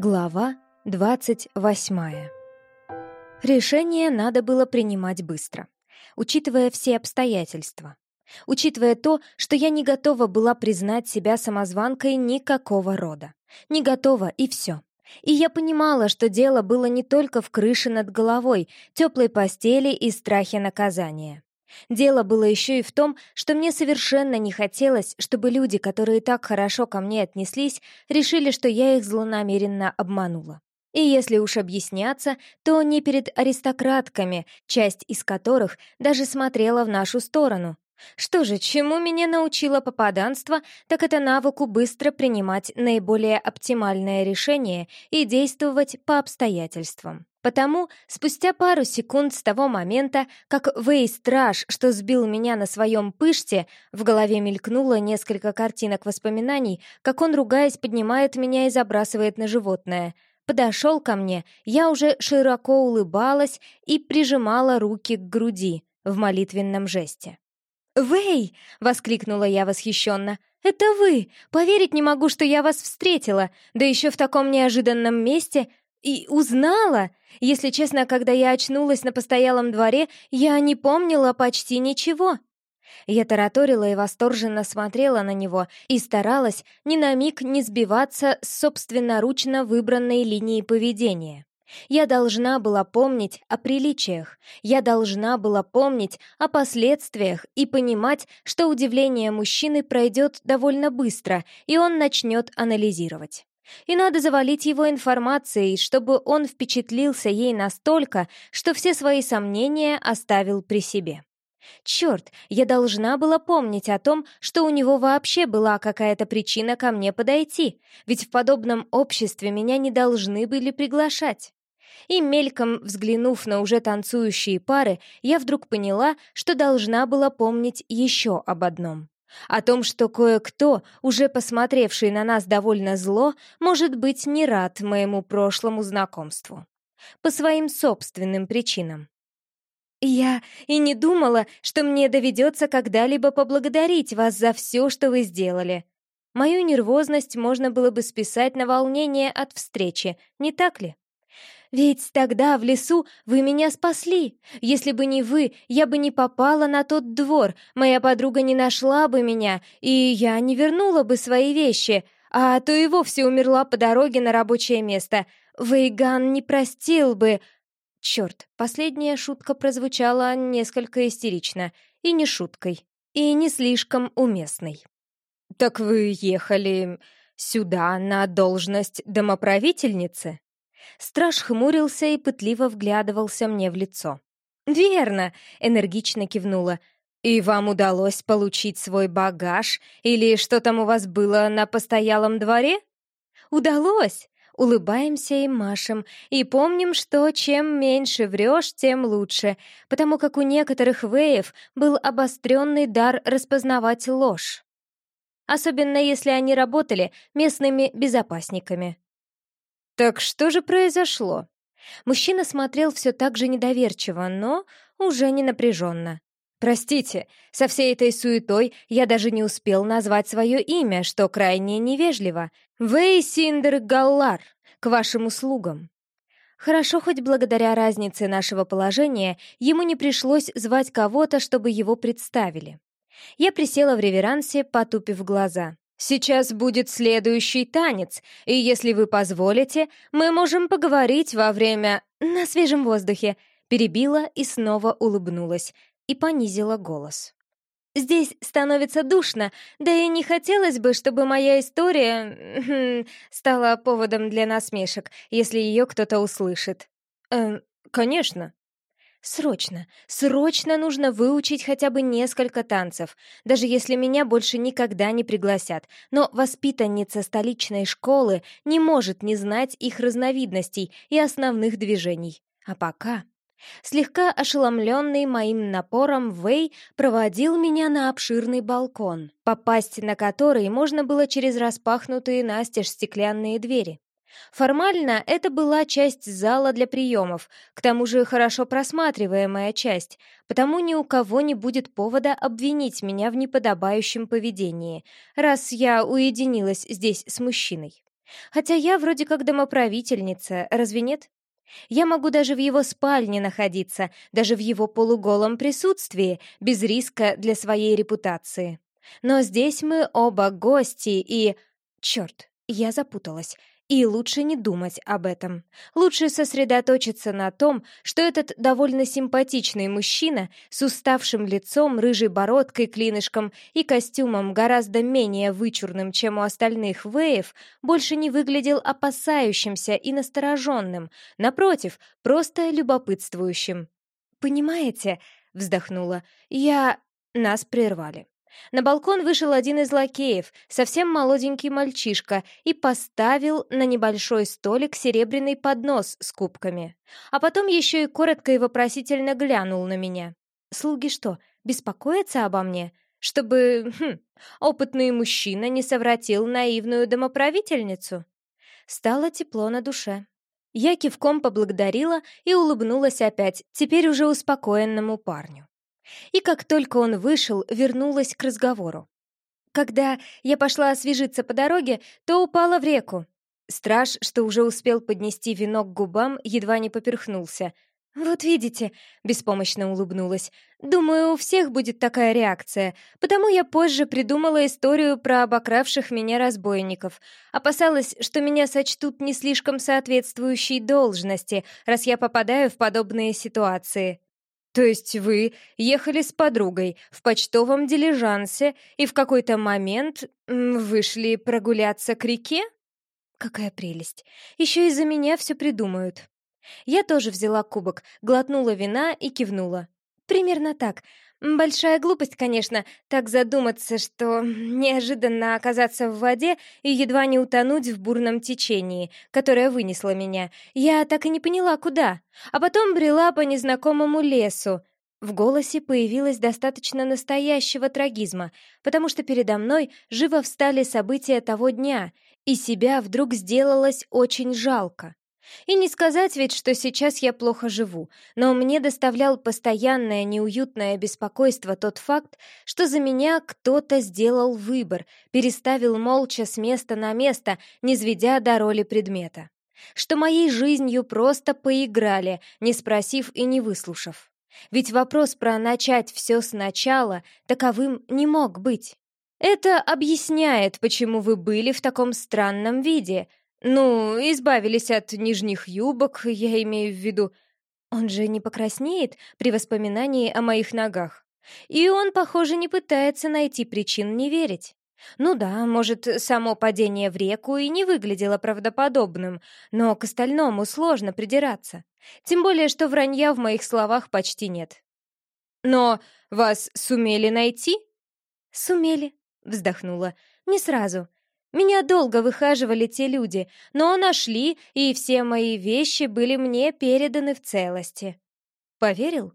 Глава двадцать восьмая. Решение надо было принимать быстро, учитывая все обстоятельства. Учитывая то, что я не готова была признать себя самозванкой никакого рода. Не готова, и все. И я понимала, что дело было не только в крыше над головой, теплой постели и страхе наказания. Дело было еще и в том, что мне совершенно не хотелось, чтобы люди, которые так хорошо ко мне отнеслись, решили, что я их злонамеренно обманула. И если уж объясняться, то не перед аристократками, часть из которых даже смотрела в нашу сторону. Что же, чему меня научило попаданство, так это навыку быстро принимать наиболее оптимальное решение и действовать по обстоятельствам. Потому спустя пару секунд с того момента, как Вей-страж, что сбил меня на своем пыште, в голове мелькнуло несколько картинок воспоминаний, как он, ругаясь, поднимает меня и забрасывает на животное. Подошел ко мне, я уже широко улыбалась и прижимала руки к груди в молитвенном жесте. «Вэй!» — воскликнула я восхищенно. «Это вы! Поверить не могу, что я вас встретила, да еще в таком неожиданном месте. И узнала! Если честно, когда я очнулась на постоялом дворе, я не помнила почти ничего. Я тараторила и восторженно смотрела на него и старалась ни на миг не сбиваться с собственноручно выбранной линии поведения. Я должна была помнить о приличиях, я должна была помнить о последствиях и понимать, что удивление мужчины пройдет довольно быстро, и он начнет анализировать. И надо завалить его информацией, чтобы он впечатлился ей настолько, что все свои сомнения оставил при себе. Черт, я должна была помнить о том, что у него вообще была какая-то причина ко мне подойти, ведь в подобном обществе меня не должны были приглашать. И мельком взглянув на уже танцующие пары, я вдруг поняла, что должна была помнить еще об одном. О том, что кое-кто, уже посмотревший на нас довольно зло, может быть не рад моему прошлому знакомству. По своим собственным причинам. «Я и не думала, что мне доведется когда-либо поблагодарить вас за все, что вы сделали. Мою нервозность можно было бы списать на волнение от встречи, не так ли?» Ведь тогда в лесу вы меня спасли. Если бы не вы, я бы не попала на тот двор, моя подруга не нашла бы меня, и я не вернула бы свои вещи, а то и вовсе умерла по дороге на рабочее место. Вейган не простил бы... Черт, последняя шутка прозвучала несколько истерично, и не шуткой, и не слишком уместной. «Так вы ехали сюда на должность домоправительницы?» Страж хмурился и пытливо вглядывался мне в лицо. «Верно!» — энергично кивнула. «И вам удалось получить свой багаж? Или что там у вас было на постоялом дворе?» «Удалось!» Улыбаемся и машем, и помним, что чем меньше врешь, тем лучше, потому как у некоторых веев был обостренный дар распознавать ложь. Особенно если они работали местными безопасниками. «Так что же произошло?» Мужчина смотрел все так же недоверчиво, но уже не напряженно. «Простите, со всей этой суетой я даже не успел назвать свое имя, что крайне невежливо. Вейсиндер Галлар, к вашим услугам». Хорошо, хоть благодаря разнице нашего положения ему не пришлось звать кого-то, чтобы его представили. Я присела в реверансе, потупив глаза. Сейчас будет следующий танец, и если вы позволите, мы можем поговорить во время... на свежем воздухе», перебила и снова улыбнулась и понизила голос. «Здесь становится душно, да и не хотелось бы, чтобы моя история стала поводом для насмешек, если ее кто-то услышит». «Эм, конечно», Срочно, срочно нужно выучить хотя бы несколько танцев, даже если меня больше никогда не пригласят. Но воспитанница столичной школы не может не знать их разновидностей и основных движений. А пока... Слегка ошеломленный моим напором, Вэй проводил меня на обширный балкон, попасть на который можно было через распахнутые настежь стеклянные двери. Формально это была часть зала для приемов, к тому же хорошо просматриваемая часть, потому ни у кого не будет повода обвинить меня в неподобающем поведении, раз я уединилась здесь с мужчиной. Хотя я вроде как домоправительница, разве нет? Я могу даже в его спальне находиться, даже в его полуголом присутствии, без риска для своей репутации. Но здесь мы оба гости и... Черт, я запуталась. И лучше не думать об этом. Лучше сосредоточиться на том, что этот довольно симпатичный мужчина с уставшим лицом, рыжей бородкой, клинышком и костюмом гораздо менее вычурным, чем у остальных веев, больше не выглядел опасающимся и настороженным, напротив, просто любопытствующим. «Понимаете?» — вздохнула. «Я...» Нас прервали. На балкон вышел один из лакеев, совсем молоденький мальчишка, и поставил на небольшой столик серебряный поднос с кубками. А потом еще и коротко и вопросительно глянул на меня. «Слуги что, беспокоятся обо мне? Чтобы, хм, опытный мужчина не совратил наивную домоправительницу?» Стало тепло на душе. Я кивком поблагодарила и улыбнулась опять, теперь уже успокоенному парню. И как только он вышел, вернулась к разговору. Когда я пошла освежиться по дороге, то упала в реку. Страж, что уже успел поднести вино к губам, едва не поперхнулся. «Вот видите», — беспомощно улыбнулась, «думаю, у всех будет такая реакция, потому я позже придумала историю про обокравших меня разбойников. Опасалась, что меня сочтут не слишком соответствующей должности, раз я попадаю в подобные ситуации». То есть вы ехали с подругой в почтовом дилижансе и в какой-то момент вышли прогуляться к реке? Какая прелесть. Еще из-за меня все придумают. Я тоже взяла кубок, глотнула вина и кивнула. Примерно так. Большая глупость, конечно, так задуматься, что неожиданно оказаться в воде и едва не утонуть в бурном течении, которое вынесло меня. Я так и не поняла, куда. А потом брела по незнакомому лесу. В голосе появилось достаточно настоящего трагизма, потому что передо мной живо встали события того дня, и себя вдруг сделалось очень жалко. И не сказать ведь, что сейчас я плохо живу, но мне доставлял постоянное неуютное беспокойство тот факт, что за меня кто-то сделал выбор, переставил молча с места на место, не сведя до роли предмета. Что моей жизнью просто поиграли, не спросив и не выслушав. Ведь вопрос про начать все сначала таковым не мог быть. Это объясняет, почему вы были в таком странном виде, «Ну, избавились от нижних юбок, я имею в виду. Он же не покраснеет при воспоминании о моих ногах. И он, похоже, не пытается найти причин не верить. Ну да, может, само падение в реку и не выглядело правдоподобным, но к остальному сложно придираться. Тем более, что вранья в моих словах почти нет. «Но вас сумели найти?» «Сумели», — вздохнула. «Не сразу. Меня долго выхаживали те люди, но нашли, и все мои вещи были мне переданы в целости. Поверил?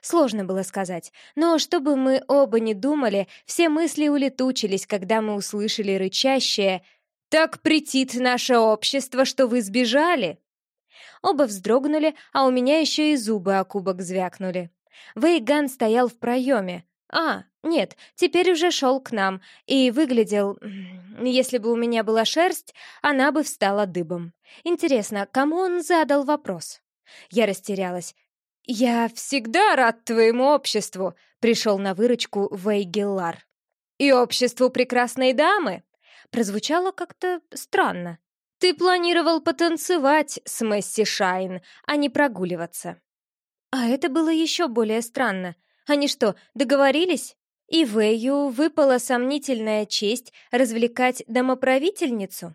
Сложно было сказать, но чтобы мы оба не думали, все мысли улетучились, когда мы услышали рычащее «Так претит наше общество, что вы сбежали!» Оба вздрогнули, а у меня еще и зубы о кубок звякнули. Вейган стоял в проеме. А, нет, теперь уже шел к нам и выглядел... Если бы у меня была шерсть, она бы встала дыбом. Интересно, кому он задал вопрос? Я растерялась. «Я всегда рад твоему обществу», — пришел на выручку Вейгеллар. «И обществу прекрасной дамы?» Прозвучало как-то странно. «Ты планировал потанцевать с Месси Шайн, а не прогуливаться». А это было еще более странно. Они что, договорились? И Вэю выпала сомнительная честь развлекать домоправительницу?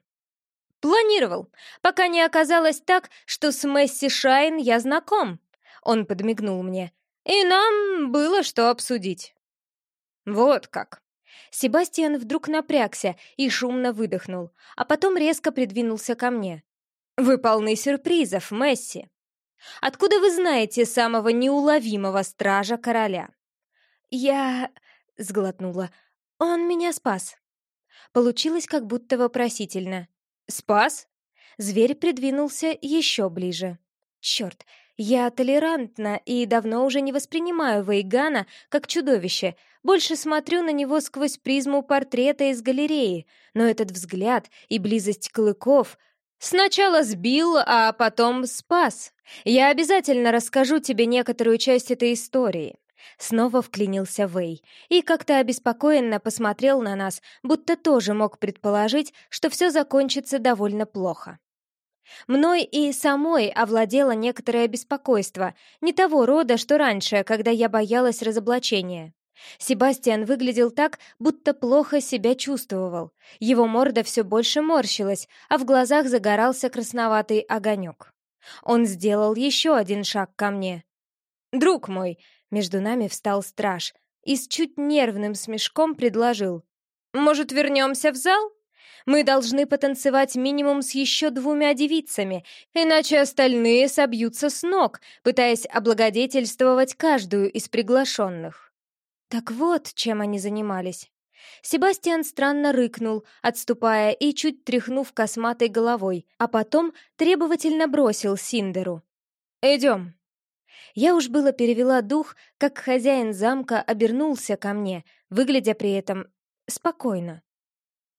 Планировал, пока не оказалось так, что с Месси Шайн я знаком. Он подмигнул мне. И нам было что обсудить. Вот как. Себастьян вдруг напрягся и шумно выдохнул, а потом резко придвинулся ко мне. «Вы полны сюрпризов, Месси. Откуда вы знаете самого неуловимого стража короля?» «Я...» Сглотнула. «Он меня спас». Получилось как будто вопросительно. «Спас?» Зверь придвинулся еще ближе. «Черт, Я толерантна и давно уже не воспринимаю Вейгана как чудовище, больше смотрю на него сквозь призму портрета из галереи, но этот взгляд и близость клыков сначала сбил, а потом спас. Я обязательно расскажу тебе некоторую часть этой истории. Снова вклинился Вэй и как-то обеспокоенно посмотрел на нас, будто тоже мог предположить, что все закончится довольно плохо. Мной и самой овладело некоторое беспокойство, не того рода, что раньше, когда я боялась разоблачения. Себастьян выглядел так, будто плохо себя чувствовал. Его морда все больше морщилась, а в глазах загорался красноватый огонек. Он сделал еще один шаг ко мне. «Друг мой!» — между нами встал страж и с чуть нервным смешком предложил. «Может, вернемся в зал?» Мы должны потанцевать минимум с еще двумя девицами, иначе остальные собьются с ног, пытаясь облагодетельствовать каждую из приглашенных. Так вот, чем они занимались. Себастьян странно рыкнул, отступая и чуть тряхнув косматой головой, а потом требовательно бросил Синдеру. «Идем». Я уж было перевела дух, как хозяин замка обернулся ко мне, выглядя при этом спокойно.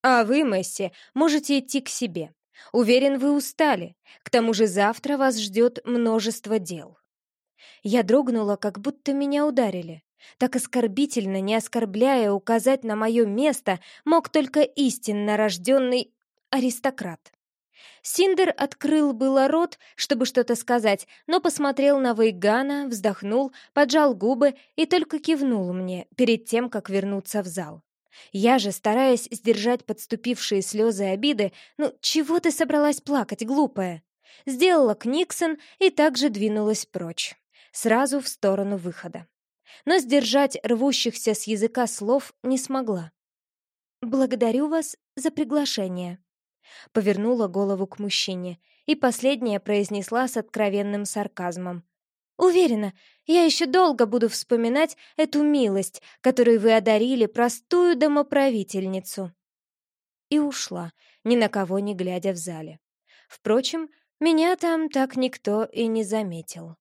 А вы, Месси, можете идти к себе. Уверен, вы устали. К тому же завтра вас ждет множество дел. Я дрогнула, как будто меня ударили. Так оскорбительно, не оскорбляя, указать на мое место мог только истинно рожденный аристократ. Синдер открыл было рот, чтобы что-то сказать, но посмотрел на Вейгана, вздохнул, поджал губы и только кивнул мне перед тем, как вернуться в зал. Я же, стараясь сдержать подступившие слезы обиды, ну, чего ты собралась плакать, глупая? Сделала книксон и также двинулась прочь, сразу в сторону выхода. Но сдержать рвущихся с языка слов не смогла. «Благодарю вас за приглашение», — повернула голову к мужчине и последняя произнесла с откровенным сарказмом. Уверена, я еще долго буду вспоминать эту милость, которую вы одарили простую домоправительницу. И ушла, ни на кого не глядя в зале. Впрочем, меня там так никто и не заметил.